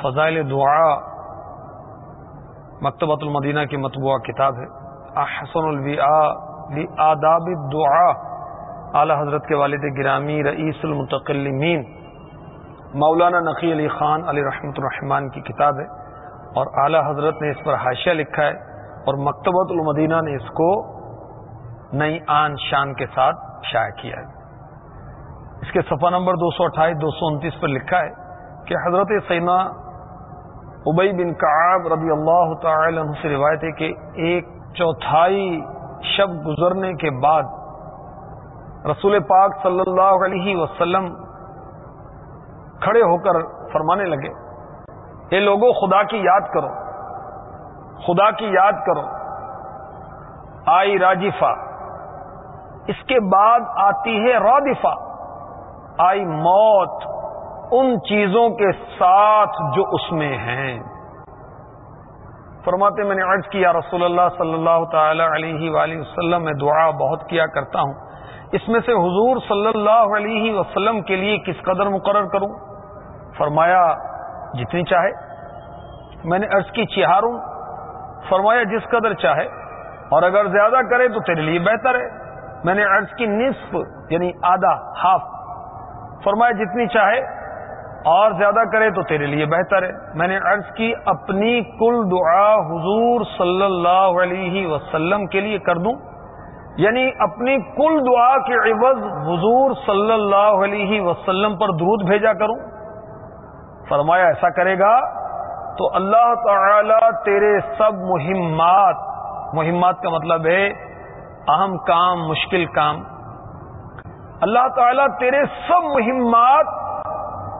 فضائل دعا، مکتبۃ المدینہ کی مطبوعہ کتاب ہے۔ احسن الویاء آداب الدعا اعلی حضرت کے والد گرامی رئیس المتقلمین مولانا نقی علی خان علی رحمت الرحمان کی کتاب ہے۔ اور اعلی حضرت نے اس پر حاشیہ لکھا ہے اور مکتبۃ المدینہ نے اس کو نئی آن شان کے ساتھ شائع کیا ہے۔ اس کے صفحہ نمبر دو سو اٹھائیس، دو سو انتیس پر لکھا ہے کہ حضرت سینا ابئی بن کعاب رضی اللہ تعالی عنہ سے روایت ہے کہ ایک چوتھائی شب گزرنے کے بعد رسول پاک صلی اللہ علیہ وسلم کھڑے ہو کر فرمانے لگے، اے لوگوں خدا کی یاد کرو، خدا کی یاد کرو، آئی راجفا اس کے بعد آتی ہے رادفا آئی موت ان چیزوں کے ساتھ جو اس میں ہیں۔ فرماتے میں نے عرض کیا، رسول اللہ صلی اللہ تعالی علیہ وآلہ وسلم، میں دعا بہت کیا کرتا ہوں۔ اس میں سے حضور صلی اللہ علیہ وسلم کے لیے کس قدر مقرر کروں؟ فرمایا، جتنی چاہے۔ میں نے عرض کی، چہاروں۔ فرمایا، جس قدر چاہے۔ اور اگر زیادہ کرے تو تیرے لیے بہتر ہے۔ میں نے عرض کی، نصف یعنی آدھا، ہاف۔ فرمایا، جتنی چاہے۔ اور زیادہ کرے تو تیرے لیے بہتر ہے۔ میں نے عرض کی، اپنی کل دعا حضور صلی اللہ علیہ وسلم کے لیے کر دوں۔ یعنی اپنی کل دعا کے عوض حضور صلی اللہ علیہ وسلم پر درود بھیجا کروں۔ فرمایا، ایسا کرے گا تو اللہ تعالی تیرے سب مہمات مہمات کا مطلب ہے اہم کام، مشکل کام۔ اللہ تعالی تیرے سب مہمات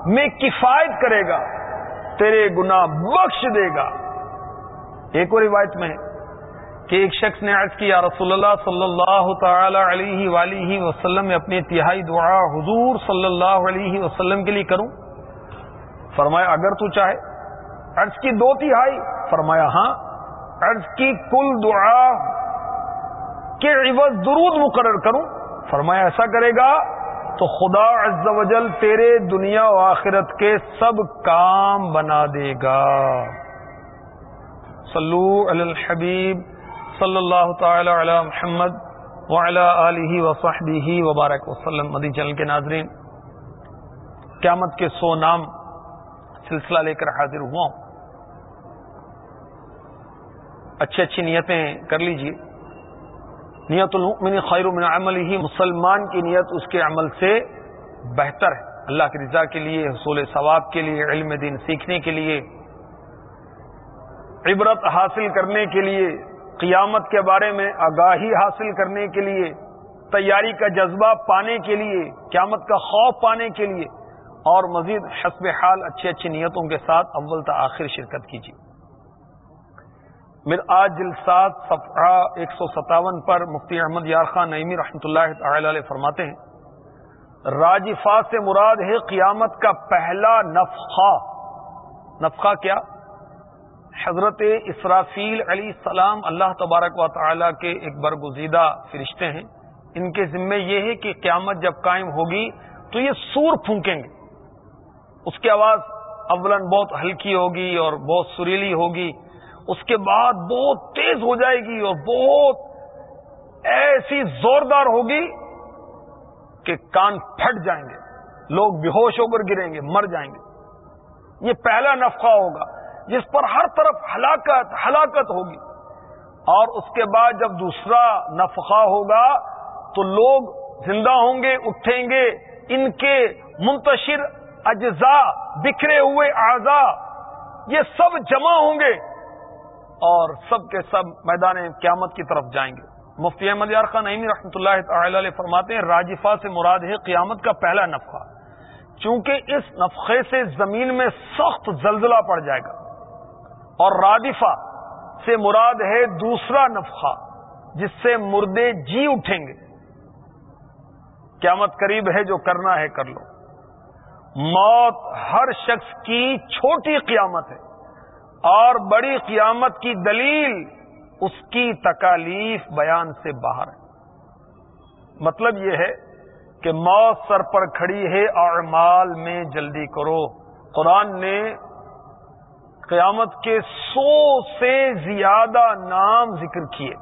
میں کفایت کرے گا، تیرے گنا بخش دے گا۔ ایک اور روایت میں کہ ایک شخص نے عرض کیا، رسول اللہ صلی اللہ تعالی علیہ ولیہ وسلم، میں اپنی تہائی دعا حضور صلی اللہ علیہ وسلم کے لیے کروں۔ فرمایا، اگر تو چاہے۔ عرض کی دو تہائی۔ فرمایا ہاں۔ عرض کی کل دعا کے عوض درود مقرر کروں۔ فرمایا، ایسا کرے گا تو خدا عز و جل تیرے دنیا و آخرت کے سب کام بنا دے گا۔ صلو علی الحبیب صلی اللہ تعالی علی محمد وعلی آلہ وصحبہ وبارک وسلم۔ مدی چل کے ناظرین، قیامت کے سو نام سلسلہ لے کر حاضر ہوا ہوں۔ اچھی اچھی نیتیں کر لیجیے۔ نیت المؤمن خیر من عمل ہی مسلمان کی نیت اس کے عمل سے بہتر ہے۔ اللہ کی رضا کے لیے، حصول ثواب کے لیے، علم دین سیکھنے کے لیے، عبرت حاصل کرنے کے لیے، قیامت کے بارے میں آگاہی حاصل کرنے کے لیے، تیاری کا جذبہ پانے کے لیے، قیامت کا خوف پانے کے لیے، اور مزید حسب حال اچھی اچھی نیتوں کے ساتھ اول تا آخر شرکت کیجیے۔ آج جلسات صفحہ ایک سو ستاون پر مفتی احمد یار خان نعیمی رحمۃ اللہ تعالی علیہ فرماتے ہیں راجفا سے مراد ہے قیامت کا پہلا نفخہ۔ نفخہ کیا؟ حضرت اسرافیل علیہ السلام اللہ تبارک و تعالی کے ایک برگزیدہ فرشتے ہیں۔ ان کے ذمے یہ ہے کہ قیامت جب قائم ہوگی تو یہ سور پھونکیں گے۔ اس کی آواز اولن بہت ہلکی ہوگی اور بہت سریلی ہوگی۔ اس کے بعد بہت تیز ہو جائے گی اور بہت ایسی زوردار ہوگی کہ کان پھٹ جائیں گے۔ لوگ بے ہوش ہو کر گریں گے، مر جائیں گے۔ یہ پہلا نفقہ ہوگا جس پر ہر طرف ہلاکت ہلاکت ہوگی۔ اور اس کے بعد جب دوسرا نفقہ ہوگا تو لوگ زندہ ہوں گے، اٹھیں گے۔ ان کے منتشر اجزاء، بکھرے ہوئے اعضاء، یہ سب جمع ہوں گے۔ اور سب کے سب میدان قیامت کی طرف جائیں گے۔ مفتی احمد یار خان نعیمی رحمۃ اللہ تعالی علیہ فرماتے ہیں راجفا سے مراد ہے قیامت کا پہلا نفقہ چونکہ اس نفخے سے زمین میں سخت زلزلہ پڑ جائے گا۔ اور رادفہ سے مراد ہے دوسرا نفخہ، جس سے مردے جی اٹھیں گے۔ قیامت قریب ہے جو کرنا ہے کر لو۔ موت ہر شخص کی چھوٹی قیامت ہے۔ اور بڑی قیامت کی دلیل اس کی تکالیف بیان سے باہر ہے۔ مطلب یہ ہے کہ موت سر پر کھڑی ہے اور مال میں جلدی کرو۔ قرآن نے قیامت کے سو سے زیادہ نام ذکر کیے۔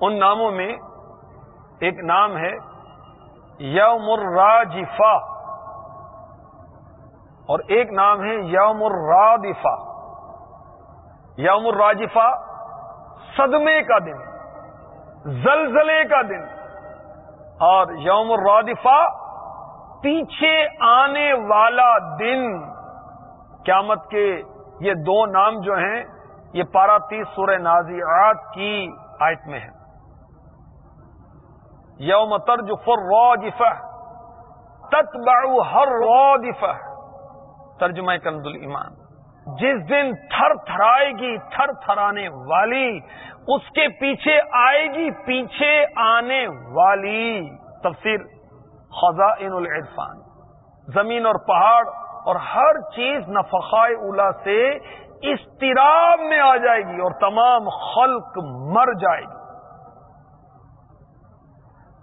ان ناموں میں ایک نام ہے یوم الراجفہ۔ اور ایک نام ہے یوم الرادفہ۔ یوم الراجفہ صدمے کا دن، زلزلے کا دن۔ اور یوم الرادفہ پیچھے آنے والا دن۔ قیامت کے یہ دو نام جو ہیں، یہ پارا تیس سورہ نازیات کی آیت میں ہے یوم ترجف الراجفہ تتبع ہر رادفہ ترجمہ کنز ایمان۔ جس دن تھر تھرائے گی تھر تھرانے والی، اس کے پیچھے آئے گی پیچھے آنے والی۔ تفسیر خزا العرفان۔ زمین اور پہاڑ اور ہر چیز نفقائے اولا سے استراب میں آ جائے گی اور تمام خلق مر جائے گی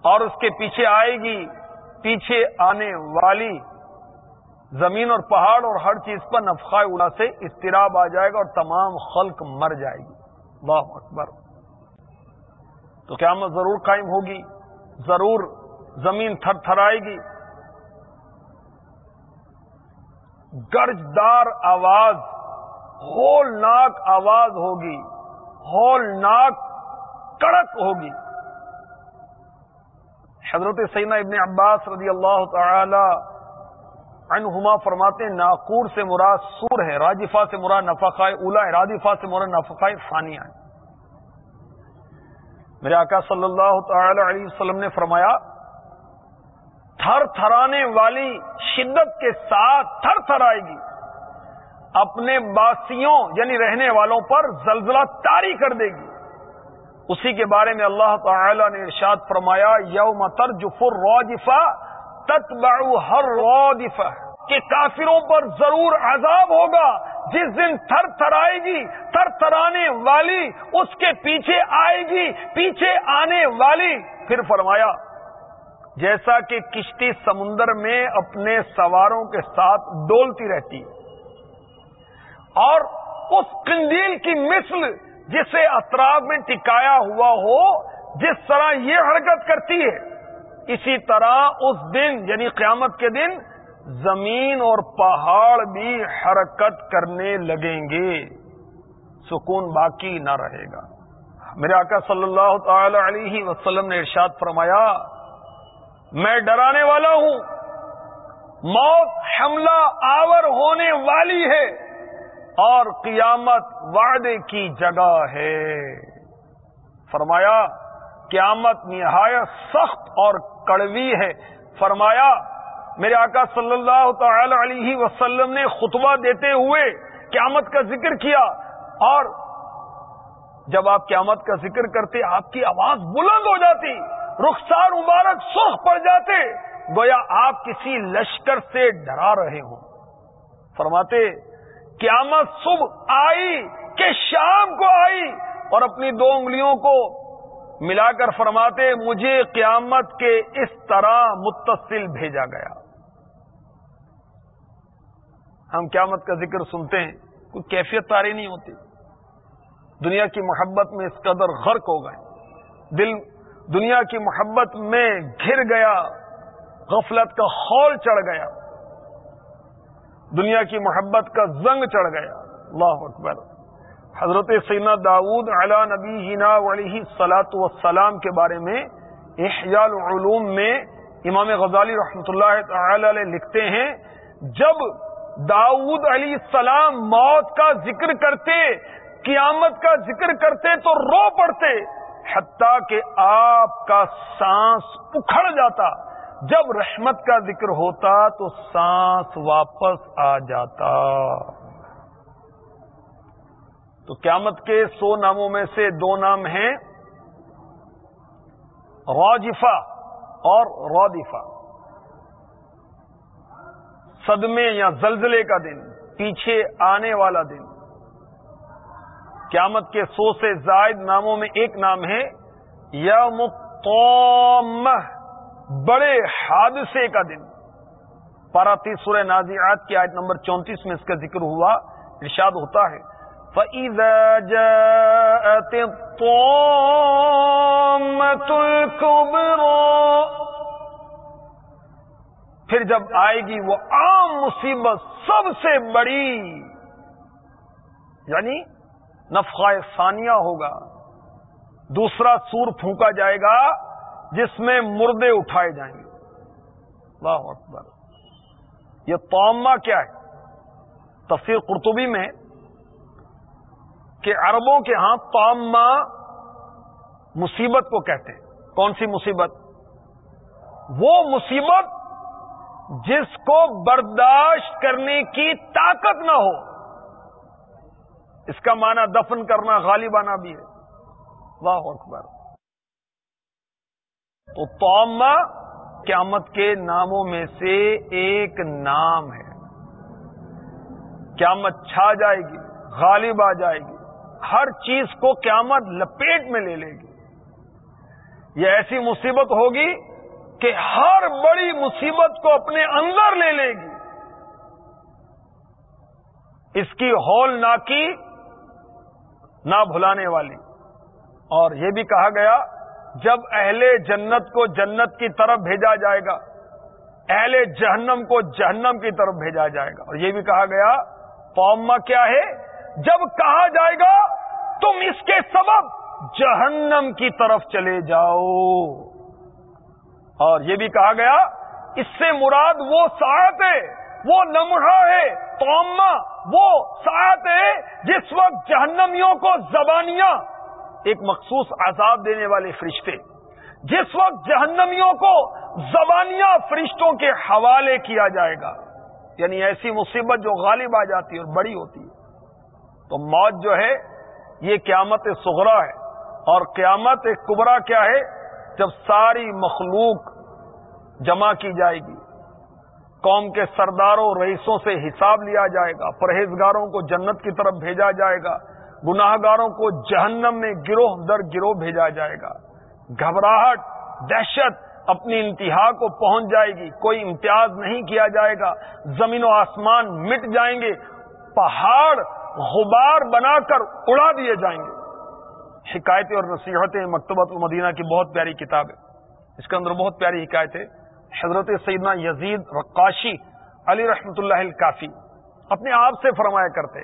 اور اس کے پیچھے آئے گی پیچھے آنے والی۔ زمین اور پہاڑ اور ہر چیز پر نفقہ اڑا سے استراب آ جائے گا اور تمام خلق مر جائے گی۔ اللہ اکبر۔ تو قیامت ضرور قائم ہوگی۔ ضرور زمین تھر تھرائے گی۔ گرجدار آواز، ہولناک آواز ہوگی۔ ہولناک کڑک ہوگی۔ حضرت سینا ابن عباس رضی اللہ تعالی عنہما فرماتے ہیں، ناقور سے مراد سور ہے راجفا سے مراد نفقائے اولا ہے راجفا سے مراد نفقائے ثانیہ ہے میرے آقا صلی اللہ تعالی علیہ وسلم نے فرمایا، تھر تھرانے والی شدت کے ساتھ تھر تھر آئے گی۔ اپنے باسیوں یعنی رہنے والوں پر زلزلہ تاری کر دے گی۔ اسی کے بارے میں اللہ تعالی نے ارشاد فرمایا، یوم ترجفر روجفا تتبع ہر رودفہ کہ کافروں پر ضرور عذاب ہوگا، جس دن تھر تھر آئے گی، تھر تھرانے والی اس کے پیچھے آئے گی، پیچھے آنے والی۔ پھر فرمایا، جیسا کہ کشتی سمندر میں اپنے سواروں کے ساتھ ڈولتی رہتی، اور اس قندیل کی مثل جسے اطراف میں ٹکایا ہوا ہو، جس طرح یہ حرکت کرتی ہے۔ اسی طرح اس دن یعنی قیامت کے دن، زمین اور پہاڑ بھی حرکت کرنے لگیں گے۔ سکون باقی نہ رہے گا۔ میرے آقا صلی اللہ تعالی علیہ وسلم نے ارشاد فرمایا، میں ڈرانے والا ہوں۔ موت حملہ آور ہونے والی ہے اور قیامت وعدے کی جگہ ہے۔ فرمایا، قیامت نہایت سخت اور کڑوی ہے۔ فرمایا، میرے آقا صلی اللہ تعالی علیہ وسلم نے خطبہ دیتے ہوئے قیامت کا ذکر کیا اور جب آپ قیامت کا ذکر کرتے، آپ کی آواز بلند ہو جاتی، رخسار مبارک سرخ پڑ جاتے، گویا آپ کسی لشکر سے ڈرا رہے ہوں۔ فرماتے، قیامت صبح آئی، کہ شام کو آئی اور اپنی دو انگلیوں کو ملا کر فرماتے مجھے قیامت کے اس طرح متصل بھیجا گیا۔ ہم قیامت کا ذکر سنتے ہیں، کوئی کیفیت تاری نہیں ہوتی۔ دنیا کی محبت میں اس قدر غرق ہو گئے۔ دل، دنیا کی محبت میں گھر گیا، غفلت کا خول چڑھ گیا۔ دنیا کی محبت کا زنگ چڑھ گیا۔ اللہ اکبر۔ حضرت سینا داود علا نبی ہینا علیہ سلاۃ وسلام کے بارے میں احیاء العلوم میں امام غزالی رحمۃ اللہ تعالی علیہ لکھتے ہیں، جب داود علیہ السلام موت کا ذکر کرتے، قیامت کا ذکر کرتے تو رو پڑتے، حتیٰ کہ آپ کا سانس اکھڑ جاتا۔ جب رحمت کا ذکر ہوتا تو سانس واپس آ جاتا۔ تو قیامت کے سو ناموں میں سے دو نام ہیں روجفا اور رودفا صدمے یا زلزلے کا دن، پیچھے آنے والا دن۔ قیامت کے سو سے زائد ناموں میں ایک نام ہے یا بڑے حادثے کا دن۔ پاراتی سورہ نازیات کی آیت نمبر چونتیس میں اس کا ذکر ہوا، ارشاد ہوتا ہے۔ فَإِذَا جَاءَتِ پھر جب آئے گی وہ عام مصیبت سب سے بڑی یعنی نفقہ ثانیہ ہوگا، دوسرا سور پھونکا جائے گا جس میں مردے اٹھائے جائیں گے۔ واہ اکبر۔ یہ توما کیا ہے؟ تفسیر قرطبی میں کہ عربوں کے ہاں توما مصیبت کو کہتے ہیں۔ کون سی مصیبت؟ وہ مصیبت جس کو برداشت کرنے کی طاقت نہ ہو۔ اس کا معنی دفن کرنا غالبانہ بھی ہے۔ واہ اکبر۔ تو توما قیامت کے ناموں میں سے ایک نام ہے۔ قیامت چھا جائے گی، غالب آ جائے گی۔ ہر چیز کو قیامت لپیٹ میں لے لے گی۔ یہ ایسی مصیبت ہوگی کہ ہر بڑی مصیبت کو اپنے اندر لے لے گی۔ اس کی ہول ناکی نہ بھلانے والی۔ اور یہ بھی کہا گیا، جب اہل جنت کو جنت کی طرف بھیجا جائے گا، اہل جہنم کو جہنم کی طرف بھیجا جائے گا۔ اور یہ بھی کہا گیا فوما کیا ہے؟ جب کہا جائے گا تم اس کے سبب جہنم کی طرف چلے جاؤ۔ اور یہ بھی کہا گیا، اس سے مراد وہ ساتھ ہے، وہ لمحہ ہے توما وہ ساتھ ہے جس وقت جہنمیوں کو زبانیاں، ایک مخصوص عذاب دینے والے فرشتے، جس وقت جہنمیوں کو زبانیاں فرشتوں کے حوالے کیا جائے گا۔ یعنی ایسی مصیبت جو غالب آ جاتی ہے اور بڑی ہوتی۔ ہے تو موت جو ہے یہ قیامت سغرا ہے اور قیامت کبرا کیا ہے؟ جب ساری مخلوق جمع کی جائے گی۔ قوم کے سرداروں، رئیسوں سے حساب لیا جائے گا۔ پرہیزگاروں کو جنت کی طرف بھیجا جائے گا۔ گناہ گاروں کو جہنم میں گروہ در گروہ بھیجا جائے گا۔ گھبراہٹ، دہشت اپنی انتہا کو پہنچ جائے گی۔ کوئی امتیاز نہیں کیا جائے گا۔ زمین و آسمان مٹ جائیں گے۔ پہاڑ غبار بنا کر اڑا دیے جائیں گے۔ حکایتیں اور نصیحتیں مکتبۃ المدینہ کی بہت پیاری کتاب ہے۔ اس کے اندر بہت پیاری حکایت ہے حضرت سیدنا یزید رقاشی علی رحمت اللہ کافی اپنے آپ سے فرمایا کرتے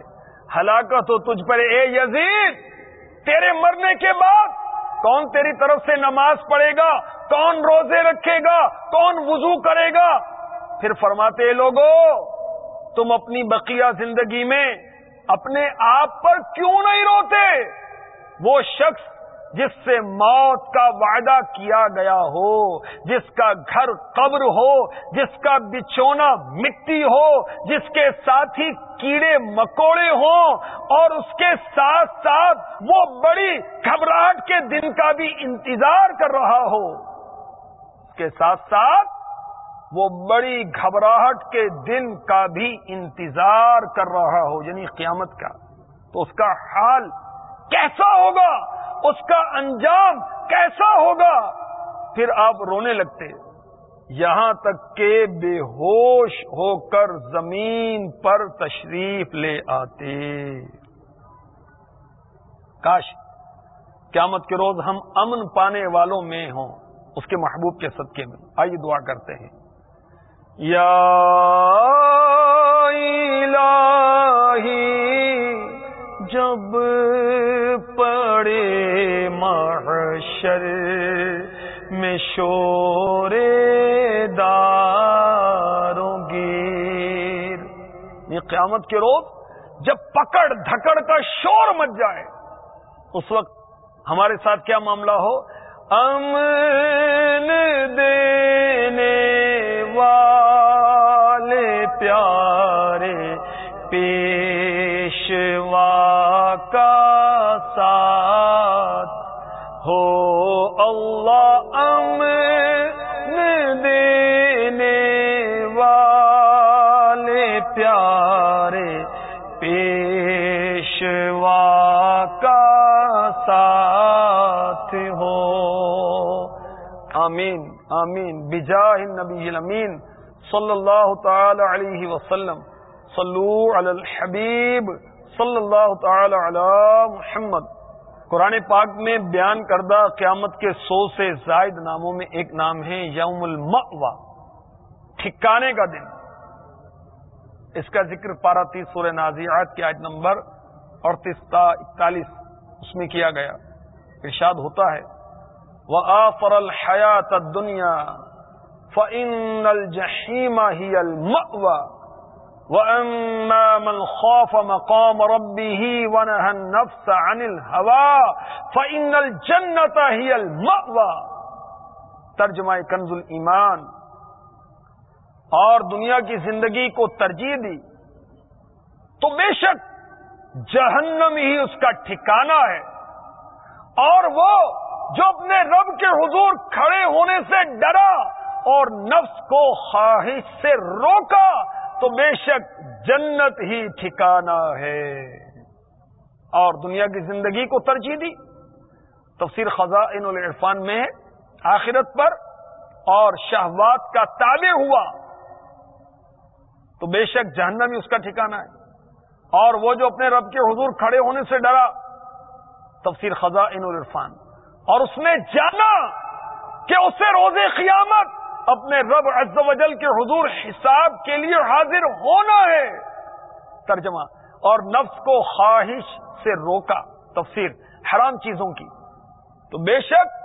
ہلاکت ہو تجھ پر اے یزید، تیرے مرنے کے بعد کون تیری طرف سے نماز پڑھے گا؟ کون روزے رکھے گا؟ کون وضو کرے گا؟ پھر فرماتے لوگو، تم اپنی بقیہ زندگی میں اپنے آپ پر کیوں نہیں روتے؟ وہ شخص جس سے موت کا وعدہ کیا گیا ہو، جس کا گھر قبر ہو، جس کا بچونا مٹی ہو، جس کے ساتھ ہی کیڑے مکوڑے ہوں، اور اس کے ساتھ ساتھ وہ بڑی گھبراہٹ کے دن کا بھی انتظار کر رہا ہو۔ اس کے ساتھ ساتھ وہ بڑی گھبراہٹ کے دن کا بھی انتظار کر رہا ہو یعنی قیامت کا۔ تو اس کا حال کیسا ہوگا؟ اس کا انجام کیسا ہوگا؟ پھر آپ رونے لگتے۔ یہاں تک کہ بے ہوش ہو کر زمین پر تشریف لے آتے۔ کاش قیامت کے روز ہم امن پانے والوں میں ہوں، اس کے محبوب کے صدقے میں۔ آئیے دعا کرتے ہیں۔ یا الہی، جب پڑے محشر میں شور داروں گیر۔ یہ قیامت کے روز جب پکڑ دھکڑ کا شور مچ جائے، اس وقت ہمارے ساتھ کیا معاملہ ہو؟ امن دینے پیشوا کا ساتھ ہو اللہ امن دینے والے پیارے پیشوا کا ساتھ ہو۔ آمین آمین۔ بجاہ النبی الامین صلی اللہ تعالی علیہ وسلم۔ صلو علی الحبیب صلی اللہ تعالی علی محمد۔ قرآن پاک میں بیان کردہ قیامت کے سو سے زائد ناموں میں ایک نام ہے یوم المأوا ٹھکانے کا دن۔ اس کا ذکر پارا تیس سور نازیات کی آج نمبر اڑتیس اکتالیس اس میں کیا گیا۔ ارشاد ہوتا ہے وہ آفر الحیات دنیا فن الجحیمہ ہی المأوا وَأَمَّا مَنْ خَافَ مَقَامَ رَبِّهِ وَنَهَى النَّفْسَ عَنِ الْهَوَى فَإِنَّ الْجَنَّةَ هِيَ الْمَأْوَى ترجمہ کنز ایمان اور دنیا کی زندگی کو ترجیح دی۔ تو بے شک جہنم ہی اس کا ٹھکانہ ہے۔ اور وہ جو اپنے رب کے حضور کھڑے ہونے سے ڈرا اور نفس کو خواہش سے روکا تو بے شک جنت ہی ٹھکانا ہے۔ اور دنیا کی زندگی کو ترجیح دی۔ تفسیر خزائن العرفان میں آخرت پر اور شہوات کا تابع ہوا۔ تو بے شک جہنم ہی اس کا ٹھکانا ہے۔ اور وہ جو اپنے رب کے حضور کھڑے ہونے سے ڈرا۔ تفسیر خزائن العرفان اور اس نے جانا کہ اسے روزے قیامت اپنے رب عز و جل کے حضور حساب کے لیے حاضر ہونا ہے۔ ترجمہ، اور نفس کو خواہش سے روکا، تفسیر، حرام چیزوں کی۔ تو بے شک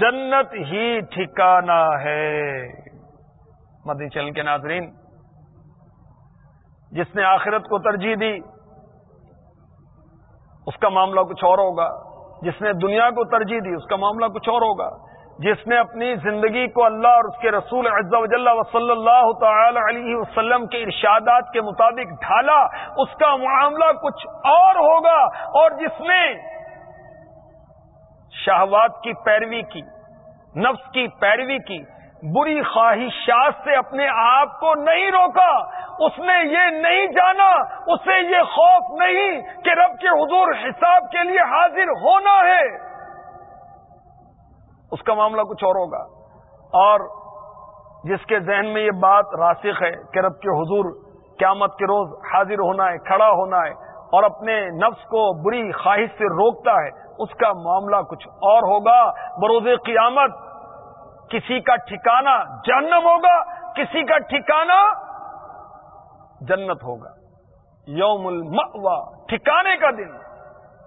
جنت ہی ٹھکانا ہے۔ مدی چل کے ناظرین، جس نے آخرت کو ترجیح دی، اس کا معاملہ کچھ اور ہوگا۔ جس نے دنیا کو ترجیح دی، اس کا معاملہ کچھ اور ہوگا۔ جس نے اپنی زندگی کو اللہ اور اس کے رسول عز و جل و صلی اللہ تعالی علیہ وسلم کے ارشادات کے مطابق ڈھالا، اس کا معاملہ کچھ اور ہوگا اور جس نے شہوات کی پیروی کی، نفس کی پیروی کی، بری خواہشات سے اپنے آپ کو نہیں روکا، اس نے یہ نہیں جانا، اسے یہ خوف نہیں کہ رب کے حضور حساب کے لیے حاضر ہونا ہے۔ اس کا معاملہ کچھ اور ہوگا۔ اور جس کے ذہن میں یہ بات راسخ ہے کہ رب کے حضور قیامت کے روز حاضر ہونا ہے، کھڑا ہونا ہے اور اپنے نفس کو بری خواہش سے روکتا ہے، اس کا معاملہ کچھ اور ہوگا۔ بروز قیامت کسی کا ٹھکانہ جہنم ہوگا، کسی کا ٹھکانہ جنت ہوگا۔ یوم المأوا ٹھکانے کا دن،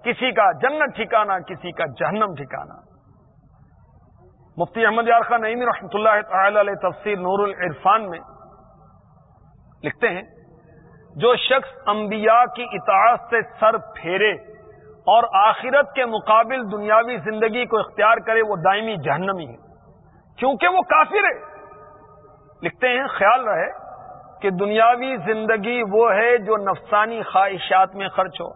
کسی کا جنت ٹھکانہ، کسی کا جہنم ٹھکانہ۔ مفتی احمد یار خان نعیمی رحمۃ اللہ تعالی علیہ تفسیر نور العرفان میں لکھتے ہیں، جو شخص انبیاء کی اطاعت سے سر پھیرے اور آخرت کے مقابل دنیاوی زندگی کو اختیار کرے، وہ دائمی جہنمی ہے۔ کیونکہ وہ کافر ہے۔ لکھتے ہیں، خیال رہے کہ دنیاوی زندگی وہ ہے جو نفسانی خواہشات میں خرچ ہو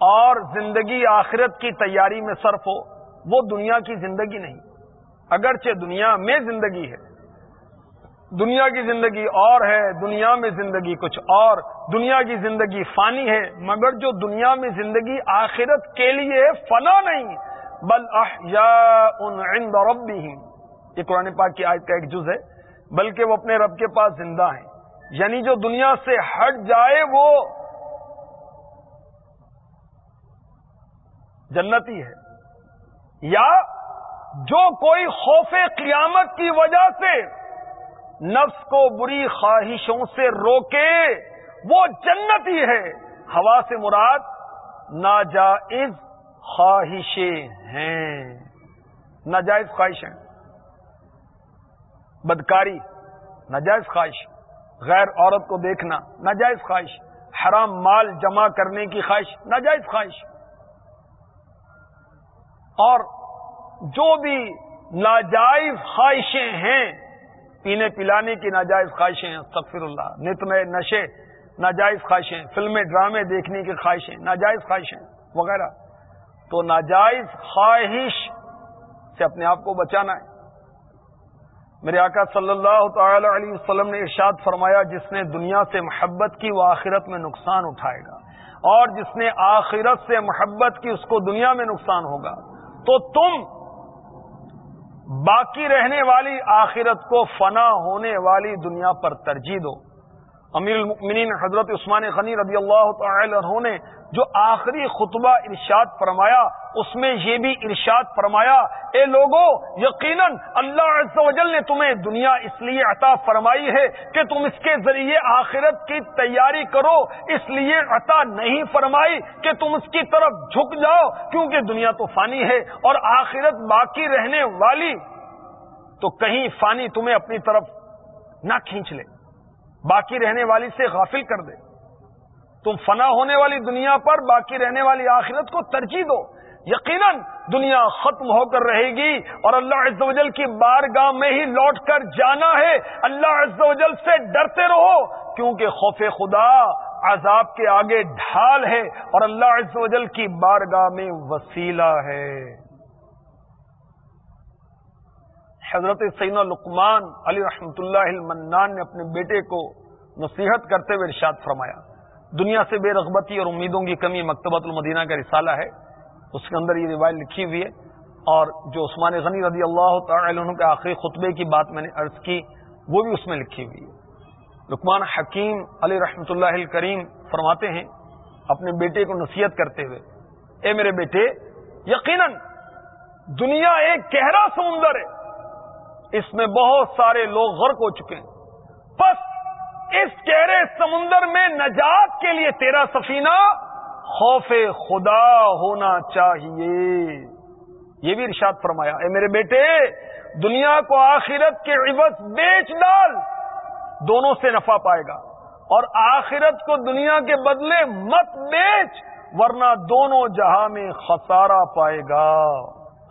اور زندگی آخرت کی تیاری میں صرف ہو، وہ دنیا کی زندگی نہیں۔ اگرچہ دنیا میں زندگی ہے، دنیا کی زندگی اور ہے، دنیا میں زندگی کچھ اور، دنیا کی زندگی فانی ہے، مگر جو دنیا میں زندگی آخرت کے لیے فنا نہیں، بل عند ربهم یہ قرآن پاک کی آیت کا ایک جز ہے، بلکہ وہ اپنے رب کے پاس زندہ ہیں۔ یعنی جو دنیا سے ہٹ جائے وہ جنتی ہے، یا جو کوئی خوف قیامت کی وجہ سے نفس کو بری خواہشوں سے روکے، وہ جنتی ہے۔ ہوا سے مراد ناجائز خواہشیں ہیں۔ ناجائز خواہشیں۔ بدکاری، ناجائز خواہش۔ غیر عورت کو دیکھنا، ناجائز خواہش۔ حرام مال جمع کرنے کی خواہش، ناجائز خواہش۔ اور جو بھی ناجائز خواہشیں ہیں، پینے پلانے کی ناجائز خواہشیں ہیں سفر اللہ نت نشے، ناجائز خواہشیں فلمیں، ڈرامے دیکھنے کی خواہشیں، ناجائز خواہشیں وغیرہ۔ تو ناجائز خواہش سے اپنے آپ کو بچانا ہے۔ میرے آقا صلی اللہ تعالی علیہ وسلم نے ارشاد فرمایا، جس نے دنیا سے محبت کی، وہ آخرت میں نقصان اٹھائے گا۔ اور جس نے آخرت سے محبت کی، اس کو دنیا میں نقصان ہوگا۔ تو تم باقی رہنے والی آخرت کو فنا ہونے والی دنیا پر ترجیح دو۔ امیر المؤمنین حضرت عثمان غنی رضی اللہ تعالی عنہ نے جو آخری خطبہ ارشاد فرمایا، اس میں یہ بھی ارشاد فرمایا، اے لوگوں یقیناً اللہ عز و جل نے تمہیں دنیا اس لیے عطا فرمائی ہے کہ تم اس کے ذریعے آخرت کی تیاری کرو، اس لیے عطا نہیں فرمائی کہ تم اس کی طرف جھک جاؤ، کیونکہ دنیا تو فانی ہے اور آخرت باقی رہنے والی۔ تو کہیں فانی تمہیں اپنی طرف نہ کھینچ لے، باقی رہنے والی سے غافل کر دے۔ تم فنا ہونے والی دنیا پر، باقی رہنے والی آخرت کو ترجیح دو۔ یقیناً دنیا ختم ہو کر رہے گی اور اللہ عز و جل کی بارگاہ میں ہی لوٹ کر جانا ہے۔ اللہ عز و جل سے ڈرتے رہو، کیونکہ خوف خدا عذاب کے آگے ڈھال ہے اور اللہ عز و جل کی بارگاہ میں وسیلہ ہے۔ حضرت سینا لقمان علی رحمت اللہ المنان نے اپنے بیٹے کو نصیحت کرتے ہوئے ارشاد فرمایا۔ دنیا سے بے رغبتی اور امیدوں کی کمی مکتبۃ المدینہ کا رسالہ ہے۔ اس کے اندر یہ روایت لکھی ہوئی ہے۔ اور جو عثمان غنی رضی اللہ تعالی عنہ کے آخری خطبے کی بات میں نے عرض کی، وہ بھی اس میں لکھی ہوئی ہے۔ لکمان حکیم علی رحمۃ اللہ کریم فرماتے ہیں اپنے بیٹے کو نصیحت کرتے ہوئے، اے میرے بیٹے، یقیناً دنیا ایک گہرا سمندر ہے۔ اس میں بہت سارے لوگ غرق ہو چکے ہیں۔ بس اس گہرے سمندر میں نجات کے لیے تیرا سفینہ خوف خدا ہونا چاہیے۔ یہ بھی ارشاد فرمایا۔ اے میرے بیٹے، دنیا کو آخرت کے عوض بیچ ڈال، دونوں سے نفع پائے گا۔ اور آخرت کو دنیا کے بدلے مت بیچ، ورنہ دونوں جہاں میں خسارہ پائے گا۔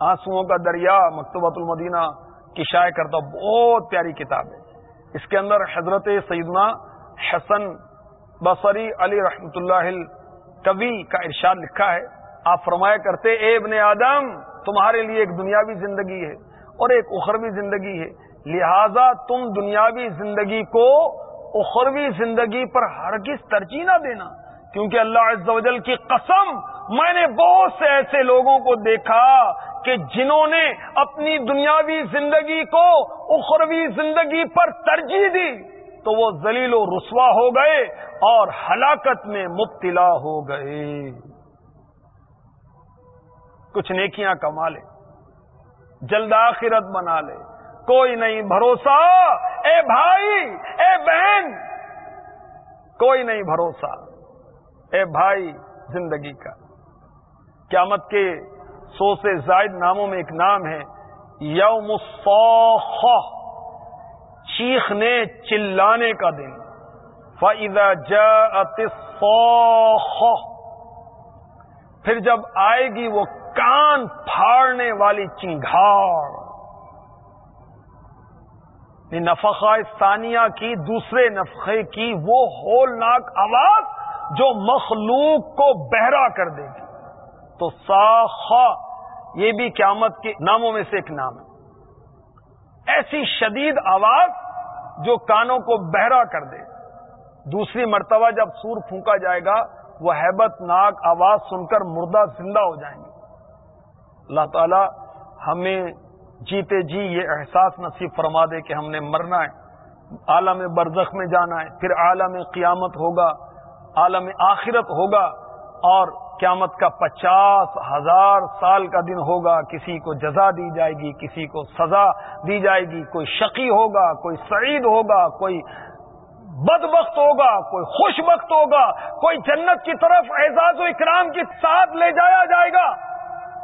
آنسو کا دریا مکتوبۃ المدینہ کی شائع کرتا بہت پیاری کتاب ہے۔ اس کے اندر حضرت سیدنا حسن بصری علی رحمت اللہ کبھی کا ارشاد لکھا ہے۔ آپ فرمایا کرتے، اے ابن آدم، تمہارے لیے ایک دنیاوی زندگی ہے اور ایک اخروی زندگی ہے۔ لہذا تم دنیاوی زندگی کو اخروی زندگی پر ہرگز ترجیح نہ دینا، کیونکہ اللہ عز و جل کی قسم میں نے بہت سے ایسے لوگوں کو دیکھا کہ جنہوں نے اپنی دنیاوی زندگی کو اخروی زندگی پر ترجیح دی تو وہ ذلیل و رسوا ہو گئے اور ہلاکت میں مبتلا ہو گئے۔ کچھ نیکیاں کما لے، جلد آخرت بنا لے۔ کوئی نہیں بھروسہ۔ اے بھائی، اے بہن۔ کوئی نہیں بھروسہ۔ اے بھائی، زندگی کا۔ قیامت کے سو سے زائد ناموں میں ایک نام ہے، یوم چیخنے چلانے کا دن۔ فائدہ پھر جب آئے گی وہ کان پھاڑنے والی چنگھاڑ۔ نفقہ ثانیہ کی، دوسرے نفقے کی وہ ہولناک آواز جو مخلوق کو بہرا کر دے گی۔ تو ساخا یہ بھی قیامت کے ناموں میں سے ایک نام ہے۔ ایسی شدید آواز جو کانوں کو بہرا کر دے۔ دوسری مرتبہ جب سور پھونکا جائے گا، وہ ہیبت ناک آواز سن کر مردہ زندہ ہو جائیں گے۔ اللہ تعالی ہمیں جیتے جی یہ احساس نصیب فرما دے کہ ہم نے مرنا ہے۔ عالم برزخ میں جانا ہے، پھر عالم قیامت ہوگا، عالم آخرت ہوگا اور قیامت کا پچاس ہزار سال کا دن ہوگا، کسی کو جزا دی جائے گی، کسی کو سزا دی جائے گی، کوئی شقی ہوگا، کوئی سعید ہوگا، کوئی بد وقت ہوگا، کوئی خوش وقت ہوگا، کوئی جنت کی طرف اعزاز و اکرام کے ساتھ لے جایا جائے گا۔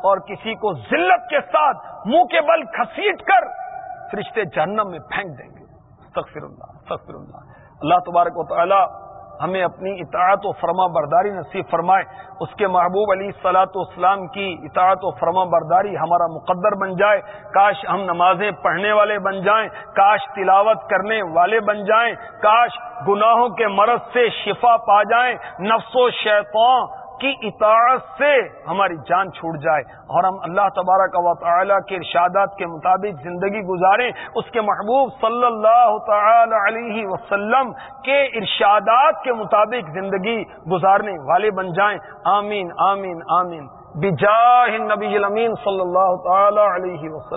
اور کسی کو ذلت کے ساتھ منہ کے بل کھسیٹ کر فرشتے جہنم میں پھینک دیں گے۔ اللہ۔ اللہ تبارک و تعالی ہمیں اپنی اطاعت و فرما برداری نصیب فرمائے۔ اس کے محبوب علی سلاۃ اسلام کی اطاعت و فرما برداری ہمارا مقدر بن جائے۔ کاش ہم نمازیں پڑھنے والے بن جائیں، کاش تلاوت کرنے والے بن جائیں، کاش گناہوں کے مرض سے شفا پا جائیں۔ نفس و شیطان کی اطاعت سے ہماری جان چھوٹ جائے اور ہم اللہ تبارک و تعالی کے ارشادات کے مطابق زندگی گزاریں، اس کے محبوب صلی اللہ تعالی علیہ وسلم کے ارشادات کے مطابق زندگی گزارنے والے بن جائیں۔ آمین آمین آمین۔ بجاہ النبی الامین صلی اللہ تعالی علیہ وسلم۔